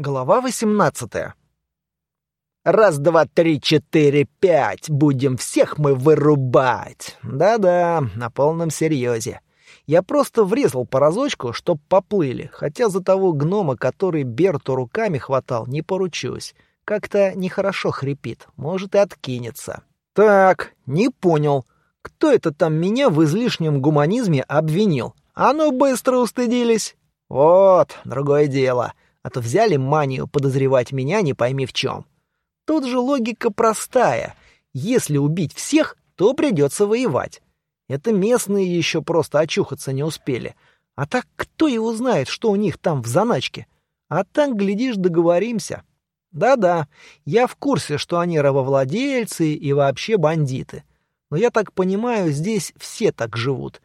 Глава восемнадцатая. Раз, два, три, четыре, пять. Будем всех мы вырубать. Да-да, на полном серьезе. Я просто врезал по разочку, чтоб поплыли, хотя за того гнома, который Берту руками хватал, не поручусь. Как-то нехорошо хрипит, может и откинется. Так, не понял. Кто это там меня в излишнем гуманизме обвинил? А ну быстро устыдились. Вот, другое дело а то взяли манию подозревать меня не пойми в чем. Тут же логика простая. Если убить всех, то придется воевать. Это местные еще просто очухаться не успели. А так кто его знает, что у них там в заначке? А так, глядишь, договоримся. Да-да, я в курсе, что они рабовладельцы и вообще бандиты. Но я так понимаю, здесь все так живут.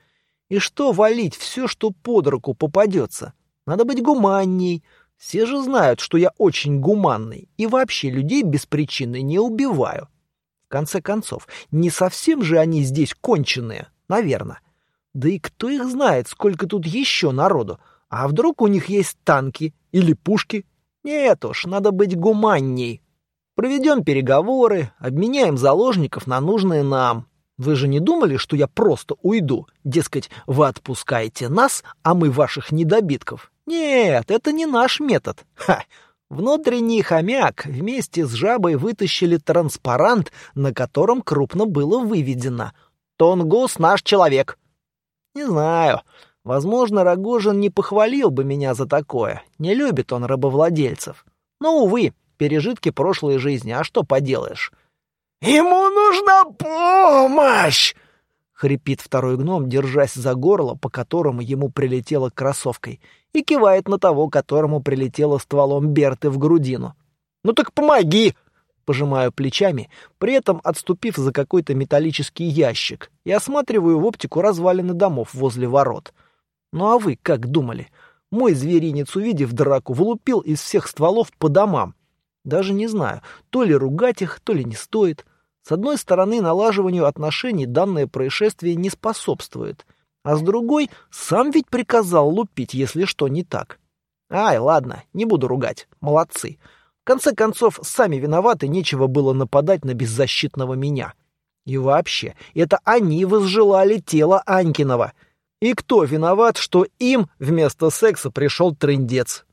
И что валить все, что под руку попадется? Надо быть гуманней, все же знают, что я очень гуманный и вообще людей без причины не убиваю. В конце концов, не совсем же они здесь конченые, наверное. Да и кто их знает, сколько тут еще народу? А вдруг у них есть танки или пушки? Нет уж, надо быть гуманней. Проведем переговоры, обменяем заложников на нужные нам. Вы же не думали, что я просто уйду? Дескать, вы отпускаете нас, а мы ваших недобитков. Нет, это не наш метод. Ха! Внутренний хомяк вместе с жабой вытащили транспарант, на котором крупно было выведено «Тонгус наш человек». Не знаю. Возможно, Рогожин не похвалил бы меня за такое. Не любит он рабовладельцев. Но, увы, пережитки прошлой жизни, а что поделаешь? «Ему нужна помощь!» — хрипит второй гном, держась за горло, по которому ему прилетело кроссовкой — и кивает на того, которому прилетело стволом Берты в грудину. «Ну так помоги!» Пожимаю плечами, при этом отступив за какой-то металлический ящик и осматриваю в оптику развалины домов возле ворот. Ну а вы как думали? Мой зверинец, увидев драку, влупил из всех стволов по домам. Даже не знаю, то ли ругать их, то ли не стоит. С одной стороны, налаживанию отношений данное происшествие не способствует — а с другой сам ведь приказал лупить, если что не так. Ай, ладно, не буду ругать, молодцы. В конце концов, сами виноваты, нечего было нападать на беззащитного меня. И вообще, это они возжелали тело Анькинова. И кто виноват, что им вместо секса пришел трындец?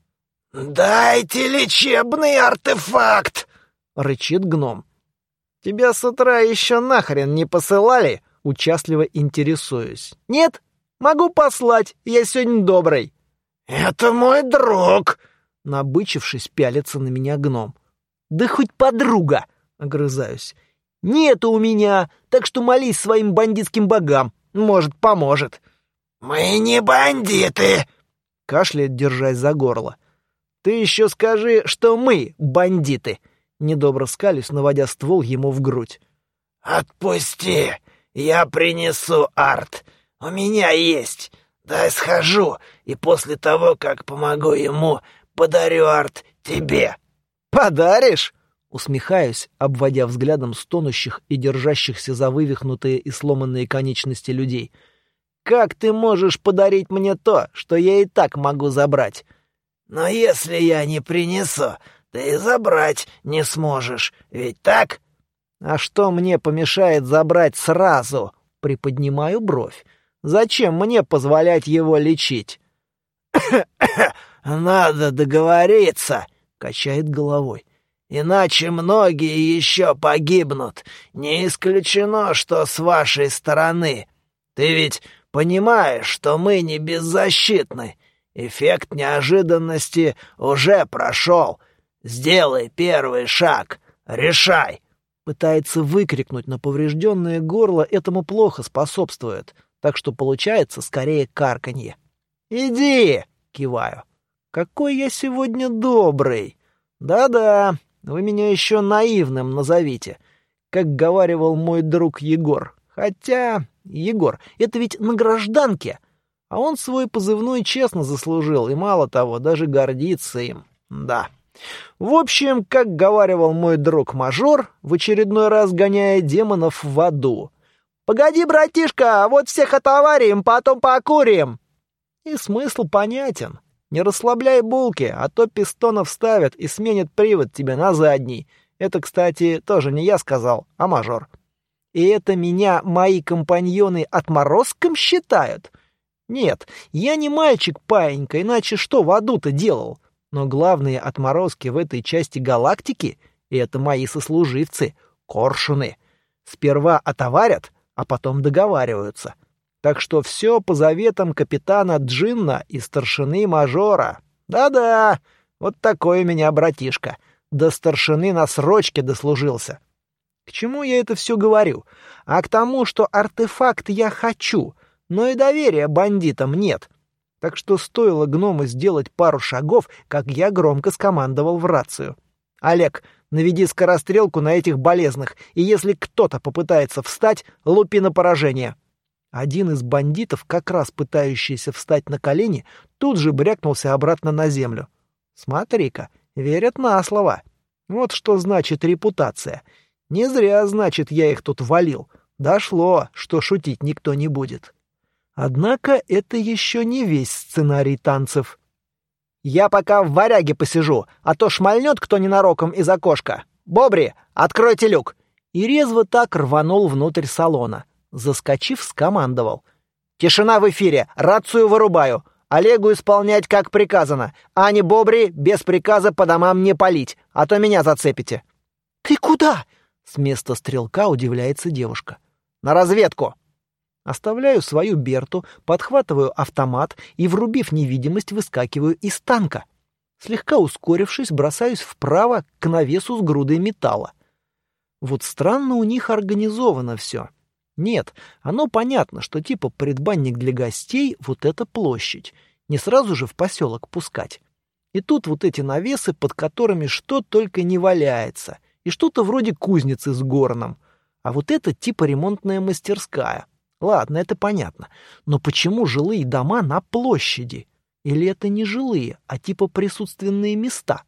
«Дайте лечебный артефакт!» — рычит гном. «Тебя с утра еще нахрен не посылали?» Участливо интересуюсь. «Нет? Могу послать, я сегодня добрый». «Это мой друг!» Набычившись, пялится на меня гном. «Да хоть подруга!» — огрызаюсь. «Нету у меня, так что молись своим бандитским богам. Может, поможет». «Мы не бандиты!» — кашляет, держась за горло. «Ты еще скажи, что мы бандиты!» Недобро скались, наводя ствол ему в грудь. «Отпусти! «Я принесу арт. У меня есть. Дай схожу, и после того, как помогу ему, подарю арт тебе». «Подаришь?» Усмехаюсь, обводя взглядом стонущих и держащихся за вывихнутые и сломанные конечности людей. «Как ты можешь подарить мне то, что я и так могу забрать?» «Но если я не принесу, ты забрать не сможешь, ведь так?» А что мне помешает забрать сразу? Приподнимаю бровь. Зачем мне позволять его лечить? Надо договориться, качает головой. Иначе многие еще погибнут. Не исключено, что с вашей стороны. Ты ведь понимаешь, что мы не беззащитны. Эффект неожиданности уже прошел. Сделай первый шаг. Решай, Пытается выкрикнуть, но поврежденное горло этому плохо способствует, так что получается скорее карканье. «Иди!» — киваю. «Какой я сегодня добрый!» «Да-да, вы меня еще наивным назовите», как говаривал мой друг Егор. Хотя, Егор, это ведь на гражданке, а он свой позывной честно заслужил, и мало того, даже гордится им. Да. В общем, как говаривал мой друг-мажор, в очередной раз гоняя демонов в аду. «Погоди, братишка, вот всех отоварим, потом покурим!» И смысл понятен. Не расслабляй булки, а то пистонов ставят и сменят привод тебе на задний. Это, кстати, тоже не я сказал, а мажор. И это меня мои компаньоны отморозком считают? Нет, я не мальчик-паинька, иначе что в аду-то делал? Но главные отморозки в этой части галактики — это мои сослуживцы, коршуны. Сперва отоварят, а потом договариваются. Так что все по заветам капитана Джинна и старшины мажора. Да-да, вот такой у меня братишка. До старшины на срочке дослужился. К чему я это все говорю? А к тому, что артефакт я хочу, но и доверия бандитам нет. Так что стоило гному сделать пару шагов, как я громко скомандовал в рацию. «Олег, наведи скорострелку на этих болезных, и если кто-то попытается встать, лупи на поражение». Один из бандитов, как раз пытающийся встать на колени, тут же брякнулся обратно на землю. Смотри-ка, верят на слово. Вот что значит репутация. Не зря, значит, я их тут валил. Дошло, что шутить никто не будет. Однако это еще не весь сценарий танцев. «Я пока в варяге посижу, а то шмальнет кто ненароком из окошка. Бобри, откройте люк!» И резво так рванул внутрь салона. Заскочив, скомандовал. «Тишина в эфире! Рацию вырубаю! Олегу исполнять, как приказано. Ане Бобри без приказа по домам не палить, а то меня зацепите». «Ты куда?» — с места стрелка удивляется девушка. «На разведку!» Оставляю свою Берту, подхватываю автомат и, врубив невидимость, выскакиваю из танка. Слегка ускорившись, бросаюсь вправо к навесу с грудой металла. Вот странно у них организовано все. Нет, оно понятно, что типа предбанник для гостей — вот эта площадь. Не сразу же в поселок пускать. И тут вот эти навесы, под которыми что только не валяется. И что-то вроде кузницы с горном. А вот это типа ремонтная мастерская. Ладно, это понятно. Но почему жилые дома на площади? Или это не жилые, а типа присутственные места?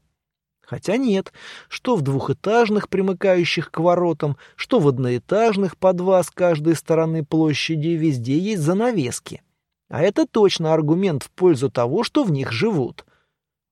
Хотя нет, что в двухэтажных, примыкающих к воротам, что в одноэтажных по два с каждой стороны площади, везде есть занавески. А это точно аргумент в пользу того, что в них живут.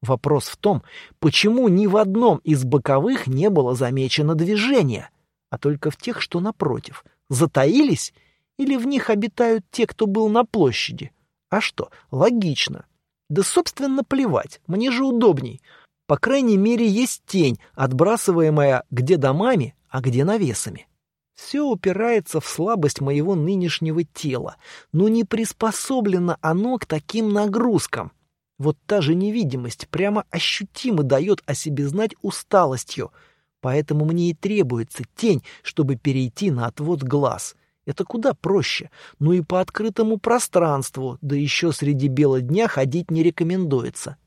Вопрос в том, почему ни в одном из боковых не было замечено движения, а только в тех, что напротив. Затаились или в них обитают те, кто был на площади? А что, логично. Да, собственно, плевать, мне же удобней. По крайней мере, есть тень, отбрасываемая где домами, а где навесами. Все упирается в слабость моего нынешнего тела, но не приспособлено оно к таким нагрузкам. Вот та же невидимость прямо ощутимо дает о себе знать усталостью, поэтому мне и требуется тень, чтобы перейти на отвод глаз. Это куда проще. Ну и по открытому пространству, да еще среди бела дня ходить не рекомендуется.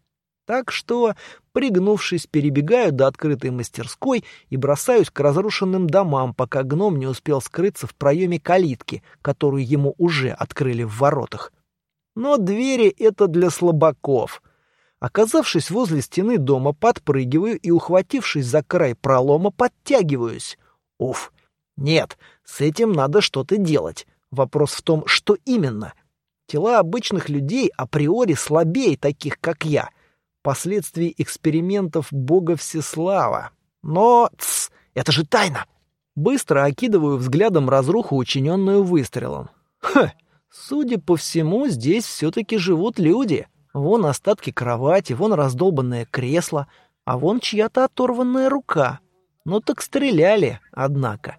Так что, пригнувшись, перебегаю до открытой мастерской и бросаюсь к разрушенным домам, пока гном не успел скрыться в проеме калитки, которую ему уже открыли в воротах. Но двери — это для слабаков. Оказавшись возле стены дома, подпрыгиваю и, ухватившись за край пролома, подтягиваюсь. Уф, нет, с этим надо что-то делать. Вопрос в том, что именно. Тела обычных людей априори слабее таких, как я. Последствий экспериментов бога Всеслава. Но, тс, это же тайна. Быстро окидываю взглядом разруху, учиненную выстрелом. Ха, судя по всему, здесь все-таки живут люди. Вон остатки кровати, вон раздолбанное кресло, а вон чья-то оторванная рука. Ну так стреляли, однако.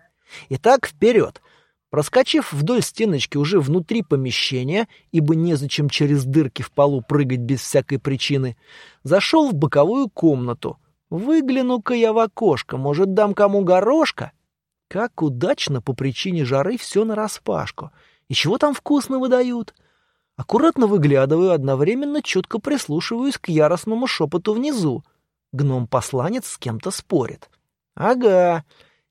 Итак, вперед. Проскочив вдоль стеночки уже внутри помещения, ибо незачем через дырки в полу прыгать без всякой причины, зашел в боковую комнату. Выгляну-ка я в окошко, может, дам кому горошка? Как удачно по причине жары все нараспашку. И чего там вкусного дают? Аккуратно выглядываю, одновременно четко прислушиваюсь к яростному шепоту внизу. Гном-посланец с кем-то спорит. Ага,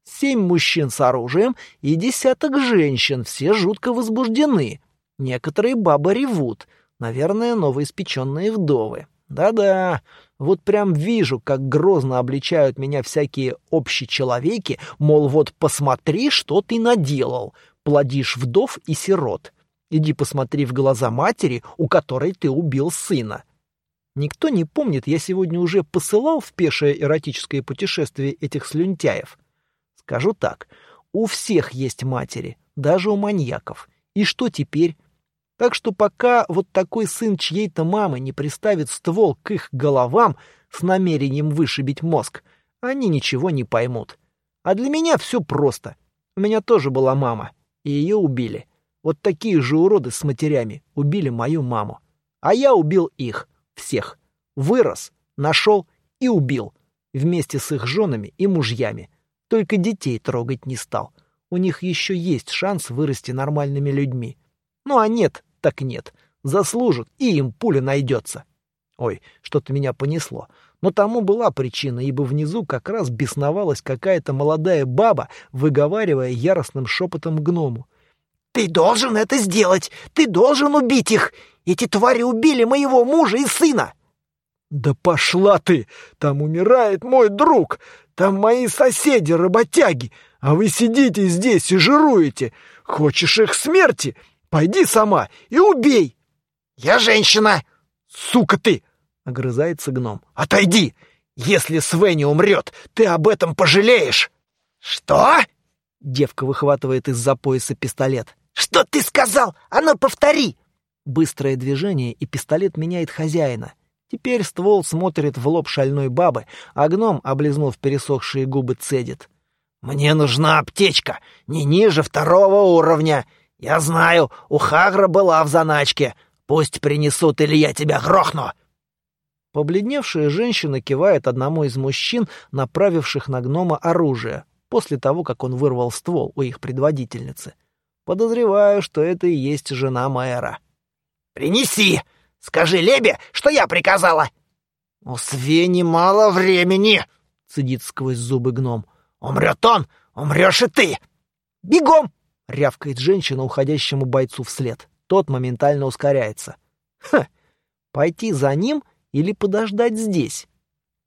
Семь мужчин с оружием и десяток женщин, все жутко возбуждены. Некоторые бабы ревут, наверное, новоиспеченные вдовы. Да-да, вот прям вижу, как грозно обличают меня всякие общечеловеки, мол, вот посмотри, что ты наделал, плодишь вдов и сирот. Иди посмотри в глаза матери, у которой ты убил сына. Никто не помнит, я сегодня уже посылал в пешее эротическое путешествие этих слюнтяев. Скажу так, у всех есть матери, даже у маньяков. И что теперь? Так что пока вот такой сын чьей-то мамы не приставит ствол к их головам с намерением вышибить мозг, они ничего не поймут. А для меня все просто. У меня тоже была мама, и ее убили. Вот такие же уроды с матерями убили мою маму. А я убил их. Всех. Вырос, нашел и убил. Вместе с их женами и мужьями. Только детей трогать не стал. У них еще есть шанс вырасти нормальными людьми. Ну а нет, так нет. Заслужат, и им пуля найдется. Ой, что-то меня понесло. Но тому была причина, ибо внизу как раз бесновалась какая-то молодая баба, выговаривая яростным шепотом гному. «Ты должен это сделать! Ты должен убить их! Эти твари убили моего мужа и сына!» «Да пошла ты! Там умирает мой друг! Там мои соседи-работяги! А вы сидите здесь и жируете! Хочешь их смерти? Пойди сама и убей!» «Я женщина!» «Сука ты!» — огрызается гном. «Отойди! Если Свенни умрет, ты об этом пожалеешь!» «Что?» — девка выхватывает из-за пояса пистолет. «Что ты сказал? А ну, повтори!» Быстрое движение, и пистолет меняет хозяина. Теперь ствол смотрит в лоб шальной бабы, а гном, облизнув пересохшие губы, цедит. «Мне нужна аптечка, не ниже второго уровня. Я знаю, у Хагра была в заначке. Пусть принесут, или я тебя грохну!» Побледневшая женщина кивает одному из мужчин, направивших на гнома оружие, после того, как он вырвал ствол у их предводительницы. Подозреваю, что это и есть жена мэра. «Принеси! Скажи Лебе, что я приказала!» «У Свени мало времени!» — цедит сквозь зубы гном. «Умрет он, умрешь и ты!» «Бегом!» — рявкает женщина уходящему бойцу вслед. Тот моментально ускоряется. «Ха! Пойти за ним или подождать здесь?»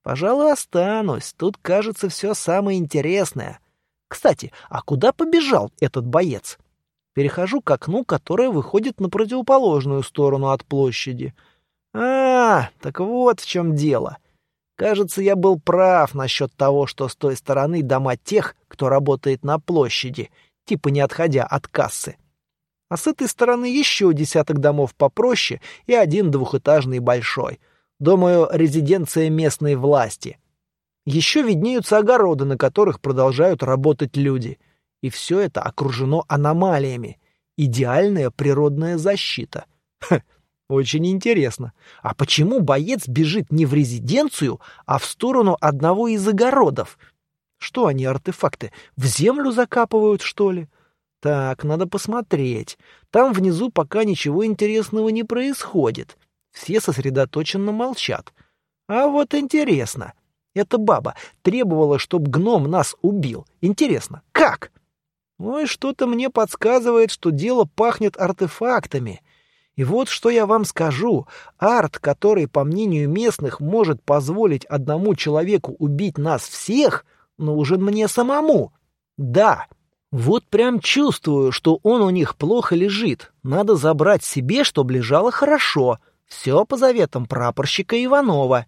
«Пожалуй, останусь. Тут, кажется, все самое интересное. Кстати, а куда побежал этот боец?» Перехожу к окну, которое выходит на противоположную сторону от площади. А, так вот в чем дело. Кажется, я был прав насчет того, что с той стороны дома тех, кто работает на площади, типа не отходя от кассы. А с этой стороны еще десяток домов попроще и один двухэтажный большой. Думаю, резиденция местной власти. Еще виднеются огороды, на которых продолжают работать люди. И все это окружено аномалиями. Идеальная природная защита. Ха, очень интересно. А почему боец бежит не в резиденцию, а в сторону одного из огородов? Что они, артефакты, в землю закапывают, что ли? Так, надо посмотреть. Там внизу пока ничего интересного не происходит. Все сосредоточенно молчат. А вот интересно. Эта баба требовала, чтобы гном нас убил. Интересно, как? Ой, что-то мне подсказывает, что дело пахнет артефактами. И вот что я вам скажу. Арт, который, по мнению местных, может позволить одному человеку убить нас всех, нужен мне самому. Да, вот прям чувствую, что он у них плохо лежит. Надо забрать себе, чтобы лежало хорошо. Все по заветам прапорщика Иванова.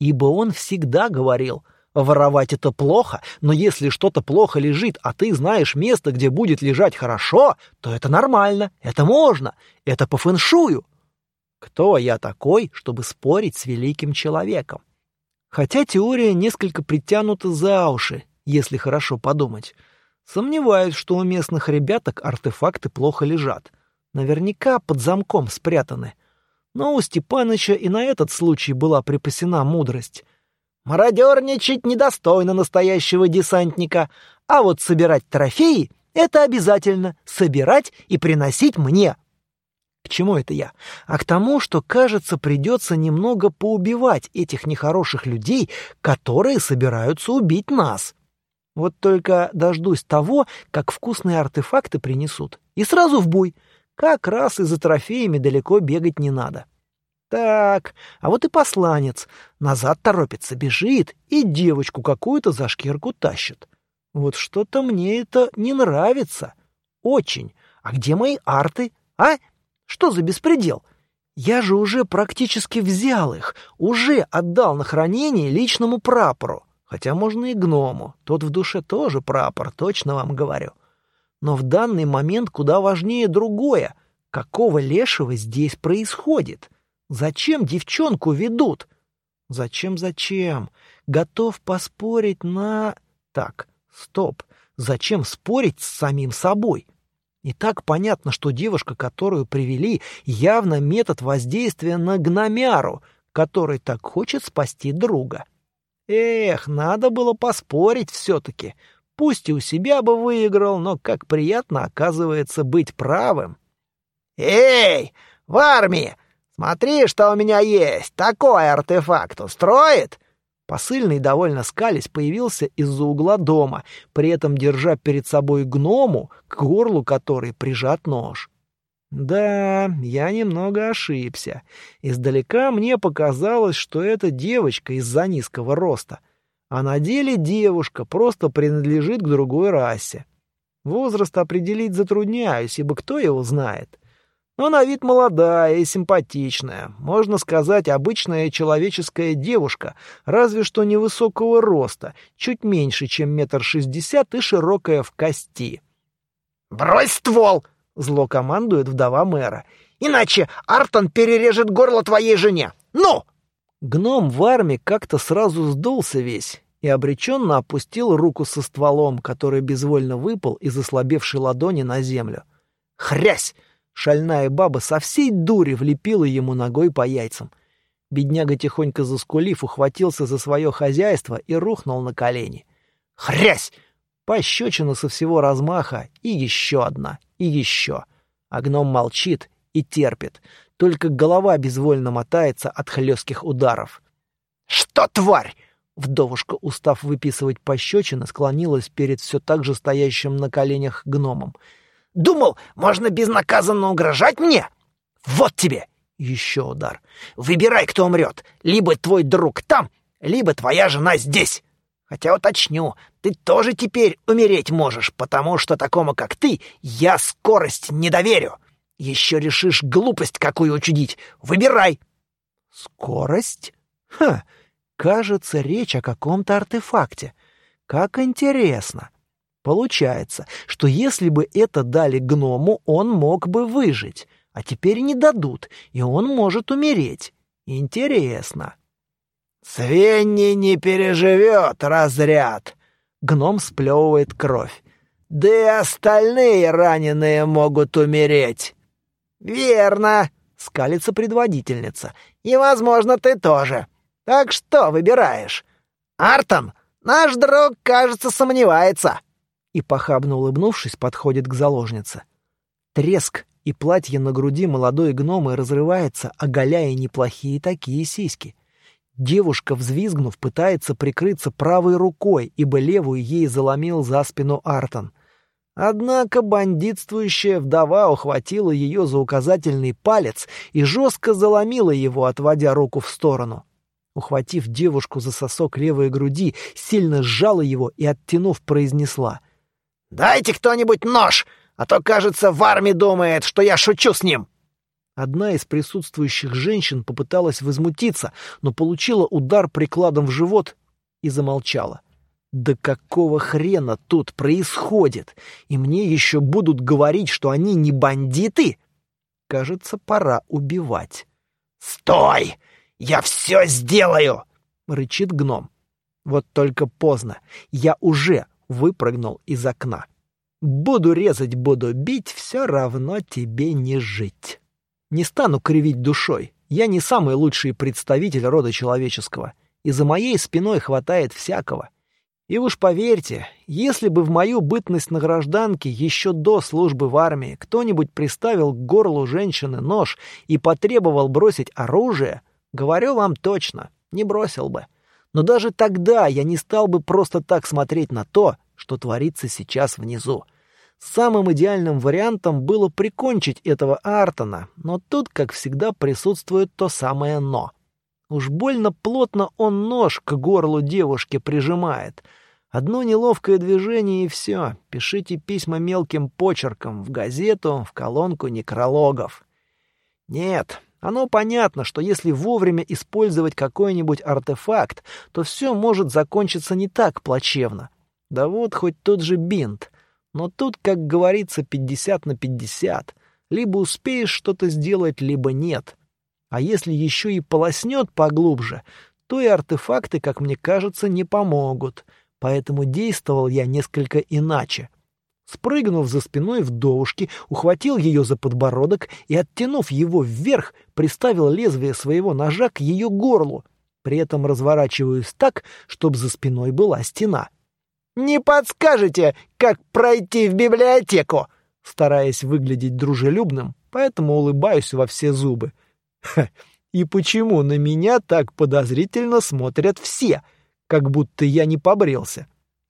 Ибо он всегда говорил — Воровать это плохо, но если что-то плохо лежит, а ты знаешь место, где будет лежать хорошо, то это нормально, это можно, это по фэншую. Кто я такой, чтобы спорить с великим человеком? Хотя теория несколько притянута за уши, если хорошо подумать. Сомневаюсь, что у местных ребяток артефакты плохо лежат. Наверняка под замком спрятаны. Но у Степаныча и на этот случай была припасена мудрость — Мародерничать недостойно настоящего десантника, а вот собирать трофеи — это обязательно, собирать и приносить мне. К чему это я? А к тому, что, кажется, придется немного поубивать этих нехороших людей, которые собираются убить нас. Вот только дождусь того, как вкусные артефакты принесут, и сразу в бой. Как раз и за трофеями далеко бегать не надо. Так, а вот и посланец. Назад торопится, бежит и девочку какую-то за шкирку тащит. Вот что-то мне это не нравится. Очень. А где мои арты? А? Что за беспредел? Я же уже практически взял их, уже отдал на хранение личному прапору. Хотя можно и гному, тот в душе тоже прапор, точно вам говорю. Но в данный момент куда важнее другое. Какого лешего здесь происходит? Зачем девчонку ведут? Зачем-зачем? Готов поспорить на... Так, стоп. Зачем спорить с самим собой? И так понятно, что девушка, которую привели, явно метод воздействия на гномяру, который так хочет спасти друга. Эх, надо было поспорить все-таки. Пусть и у себя бы выиграл, но как приятно, оказывается, быть правым. «Эй, в армии! Смотри, что у меня есть! Такой артефакт устроит!» Посыльный, довольно скались, появился из-за угла дома, при этом держа перед собой гному, к горлу которой прижат нож. Да, я немного ошибся. Издалека мне показалось, что это девочка из-за низкого роста. А на деле девушка просто принадлежит к другой расе. Возраст определить затрудняюсь, ибо кто его знает. Но на вид молодая и симпатичная, можно сказать, обычная человеческая девушка, разве что невысокого роста, чуть меньше, чем метр шестьдесят и широкая в кости. «Брось ствол!» — зло командует вдова мэра. «Иначе Артон перережет горло твоей жене! Ну!» Гном в армии как-то сразу сдулся весь и обреченно опустил руку со стволом, который безвольно выпал из ослабевшей ладони на землю. «Хрясь!» Шальная баба со всей дури влепила ему ногой по яйцам. Бедняга, тихонько заскулив, ухватился за свое хозяйство и рухнул на колени. «Хрясь!» Пощечина со всего размаха, и еще одна, и еще. А гном молчит и терпит, только голова безвольно мотается от хлестких ударов. «Что, тварь?» Вдовушка, устав выписывать пощечины, склонилась перед все так же стоящим на коленях гномом — Думал, можно безнаказанно угрожать мне? Вот тебе! Еще удар. Выбирай, кто умрет. Либо твой друг там, либо твоя жена здесь. Хотя уточню, ты тоже теперь умереть можешь, потому что такому, как ты, я скорость не доверю. Еще решишь глупость какую учудить. Выбирай. Скорость? Ха, кажется, речь о каком-то артефакте. Как интересно. Получается, что если бы это дали гному, он мог бы выжить, а теперь не дадут, и он может умереть. Интересно. «Свенни не переживет разряд!» Гном сплевывает кровь. «Да и остальные раненые могут умереть!» «Верно!» — скалится предводительница. «И, возможно, ты тоже. Так что выбираешь?» «Артон, наш друг, кажется, сомневается!» И, похабно улыбнувшись, подходит к заложнице. Треск, и платье на груди молодой гномы разрывается, оголяя неплохие такие сиськи. Девушка, взвизгнув, пытается прикрыться правой рукой, ибо левую ей заломил за спину Артон. Однако бандитствующая вдова ухватила ее за указательный палец и жестко заломила его, отводя руку в сторону. Ухватив девушку за сосок левой груди, сильно сжала его и, оттянув, произнесла — «Дайте кто-нибудь нож, а то, кажется, в армии думает, что я шучу с ним!» Одна из присутствующих женщин попыталась возмутиться, но получила удар прикладом в живот и замолчала. «Да какого хрена тут происходит? И мне еще будут говорить, что они не бандиты?» Кажется, пора убивать. «Стой! Я все сделаю!» — рычит гном. Вот только поздно. Я уже выпрыгнул из окна. «Буду резать, буду бить, все равно тебе не жить. Не стану кривить душой. Я не самый лучший представитель рода человеческого, и за моей спиной хватает всякого. И уж поверьте, если бы в мою бытность на гражданке еще до службы в армии кто-нибудь приставил к горлу женщины нож и потребовал бросить оружие, говорю вам точно, не бросил бы. Но даже тогда я не стал бы просто так смотреть на то, что творится сейчас внизу. Самым идеальным вариантом было прикончить этого Артона, но тут, как всегда, присутствует то самое «но». Уж больно плотно он нож к горлу девушки прижимает. Одно неловкое движение и все. Пишите письма мелким почерком в газету, в колонку некрологов. Нет, Оно понятно, что если вовремя использовать какой-нибудь артефакт, то все может закончиться не так плачевно. Да вот хоть тот же бинт. Но тут, как говорится, 50 на 50. Либо успеешь что-то сделать, либо нет. А если еще и полоснет поглубже, то и артефакты, как мне кажется, не помогут. Поэтому действовал я несколько иначе. Спрыгнув за спиной вдовушки, ухватил ее за подбородок и, оттянув его вверх, приставил лезвие своего ножа к ее горлу. При этом разворачиваюсь так, чтобы за спиной была стена. «Не подскажете, как пройти в библиотеку?» Стараясь выглядеть дружелюбным, поэтому улыбаюсь во все зубы. Ха, и почему на меня так подозрительно смотрят все, как будто я не побрился?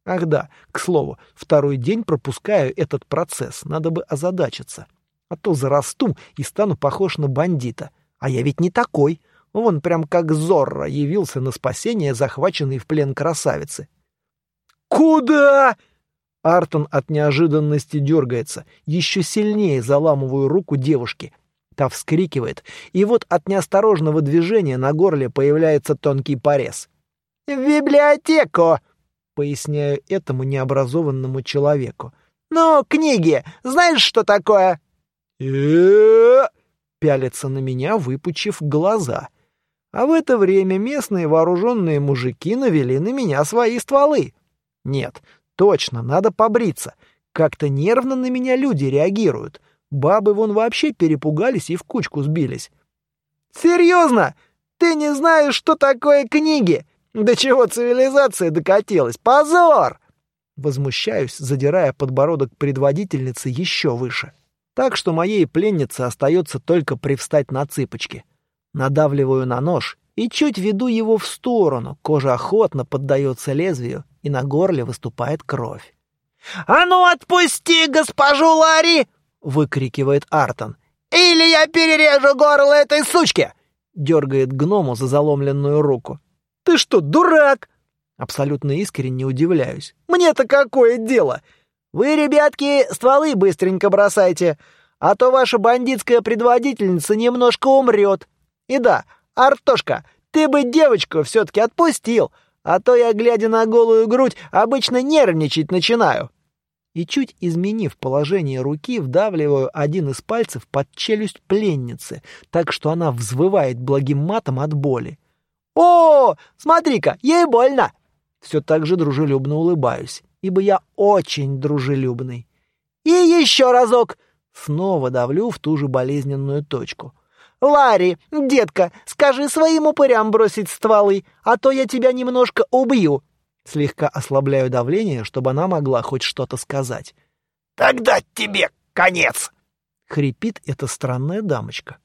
Ах да, к слову, второй день пропускаю этот процесс, надо бы озадачиться. А то зарасту и стану похож на бандита. А я ведь не такой. Вон прям как Зорро явился на спасение захваченной в плен красавицы. «Куда?» Артон от неожиданности дергается, еще сильнее заламываю руку девушки. Та вскрикивает, и вот от неосторожного движения на горле появляется тонкий порез. «В библиотеку!» Поясняю этому необразованному человеку. «Ну, книги! Знаешь, что такое?» пялится на меня, выпучив глаза. А в это время местные вооруженные мужики навели на меня свои стволы. Нет, точно, надо побриться. Как-то нервно на меня люди реагируют. Бабы вон вообще перепугались и в кучку сбились. «Серьезно? Ты не знаешь, что такое книги? До чего цивилизация докатилась? Позор!» Возмущаюсь, задирая подбородок предводительницы еще выше. Так что моей пленнице остается только привстать на цыпочки. Надавливаю на нож и чуть веду его в сторону. Кожа охотно поддается лезвию, и на горле выступает кровь. «А ну отпусти госпожу Ларри!» — выкрикивает Артон. «Или я перережу горло этой сучки!» — дергает гному за заломленную руку. Ты что, дурак? Абсолютно искренне удивляюсь. Мне-то какое дело? Вы, ребятки, стволы быстренько бросайте, а то ваша бандитская предводительница немножко умрет. И да, Артошка, ты бы девочку все-таки отпустил, а то я, глядя на голую грудь, обычно нервничать начинаю. И чуть изменив положение руки, вдавливаю один из пальцев под челюсть пленницы, так что она взвывает благим матом от боли. «О, смотри-ка, ей больно!» Все так же дружелюбно улыбаюсь, ибо я очень дружелюбный. «И еще разок!» Снова давлю в ту же болезненную точку. «Ларри, детка, скажи своим упырям бросить стволы, а то я тебя немножко убью!» Слегка ослабляю давление, чтобы она могла хоть что-то сказать. «Тогда тебе конец!» — хрипит эта странная дамочка.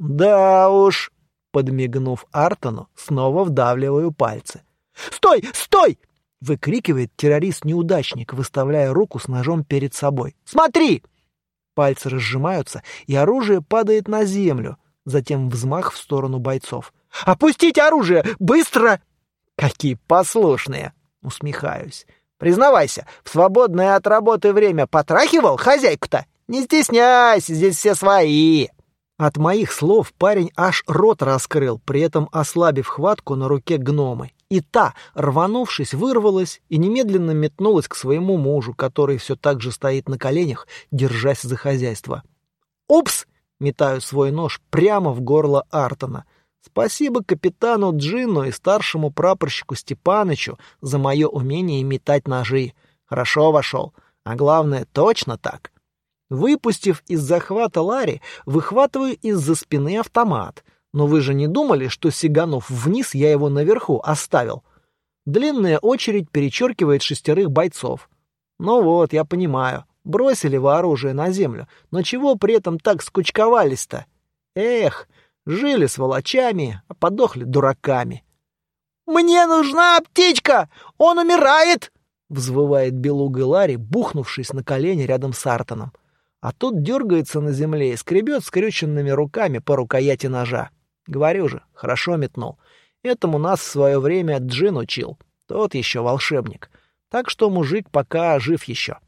«Да уж!» Подмигнув Артону, снова вдавливаю пальцы. «Стой! Стой!» — выкрикивает террорист-неудачник, выставляя руку с ножом перед собой. «Смотри!» Пальцы разжимаются, и оружие падает на землю. Затем взмах в сторону бойцов. «Опустить оружие! Быстро!» «Какие послушные!» — усмехаюсь. «Признавайся, в свободное от работы время потрахивал хозяйку-то? Не стесняйся, здесь все свои!» От моих слов парень аж рот раскрыл, при этом ослабив хватку на руке гномы. И та, рванувшись, вырвалась и немедленно метнулась к своему мужу, который все так же стоит на коленях, держась за хозяйство. «Упс!» — метаю свой нож прямо в горло Артона. Спасибо капитану Джину и старшему прапорщику Степанычу за мое умение метать ножи. Хорошо вошел. А главное, точно так. Выпустив из захвата Ларри, выхватываю из-за спины автомат. Но вы же не думали, что сиганув вниз, я его наверху оставил? Длинная очередь перечеркивает шестерых бойцов. Ну вот, я понимаю. Бросили вы оружие на землю, но чего при этом так скучковались-то? Эх, жили с волочами, а подохли дураками. «Мне нужна птичка! Он умирает!» — взвывает белуга Ларри, бухнувшись на колени рядом с Артоном а тот дергается на земле и скребет скрюченными руками по рукояти ножа. Говорю же, хорошо метнул. Этому нас в свое время Джин учил. Тот еще волшебник. Так что мужик пока жив еще.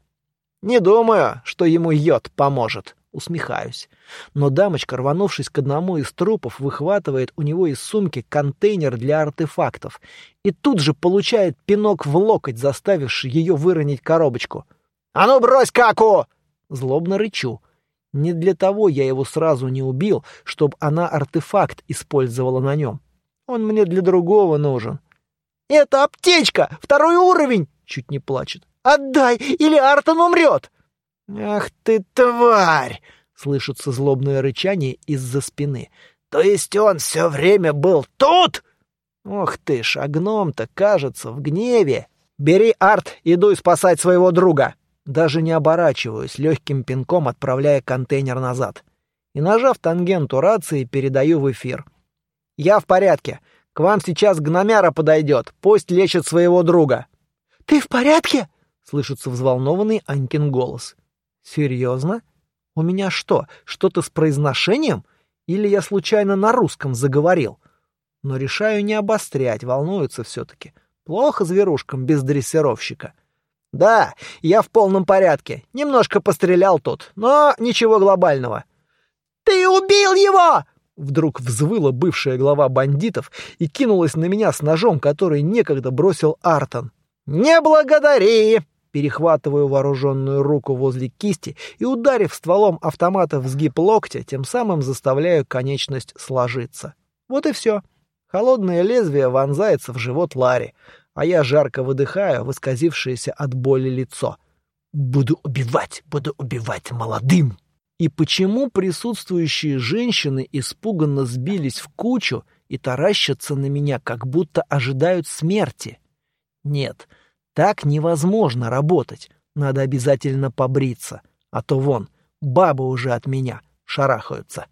Не думаю, что ему йод поможет, Усмехаюсь. Но дамочка, рванувшись к одному из трупов, выхватывает у него из сумки контейнер для артефактов и тут же получает пинок в локоть, заставивший ее выронить коробочку. «А ну брось каку!» Злобно рычу. Не для того я его сразу не убил, чтобы она артефакт использовала на нем. Он мне для другого нужен. «Это аптечка! Второй уровень!» Чуть не плачет. «Отдай, или Артон умрет!» «Ах ты, тварь!» — слышится злобное рычание из-за спины. «То есть он все время был тут?» «Ох ты ж, а гном-то, кажется, в гневе!» «Бери арт, иду спасать своего друга!» Даже не оборачиваюсь, легким пинком отправляя контейнер назад. И, нажав тангенту рации, передаю в эфир. «Я в порядке. К вам сейчас гномяра подойдет. Пусть лечит своего друга». «Ты в порядке?» — слышится взволнованный Анькин голос. Серьезно? У меня что, что-то с произношением? Или я случайно на русском заговорил? Но решаю не обострять, волнуются все-таки. Плохо зверушкам без дрессировщика. Да, я в полном порядке. Немножко пострелял тут, но ничего глобального. Ты убил его! Вдруг взвыла бывшая глава бандитов и кинулась на меня с ножом, который некогда бросил Артон. «Не благодари!» перехватываю вооруженную руку возле кисти и, ударив стволом автомата в сгиб локтя, тем самым заставляю конечность сложиться. Вот и все. Холодное лезвие вонзается в живот Ларри, а я жарко выдыхаю в исказившееся от боли лицо. «Буду убивать, буду убивать молодым!» И почему присутствующие женщины испуганно сбились в кучу и таращатся на меня, как будто ожидают смерти? Нет, — так невозможно работать. Надо обязательно побриться. А то вон, бабы уже от меня шарахаются.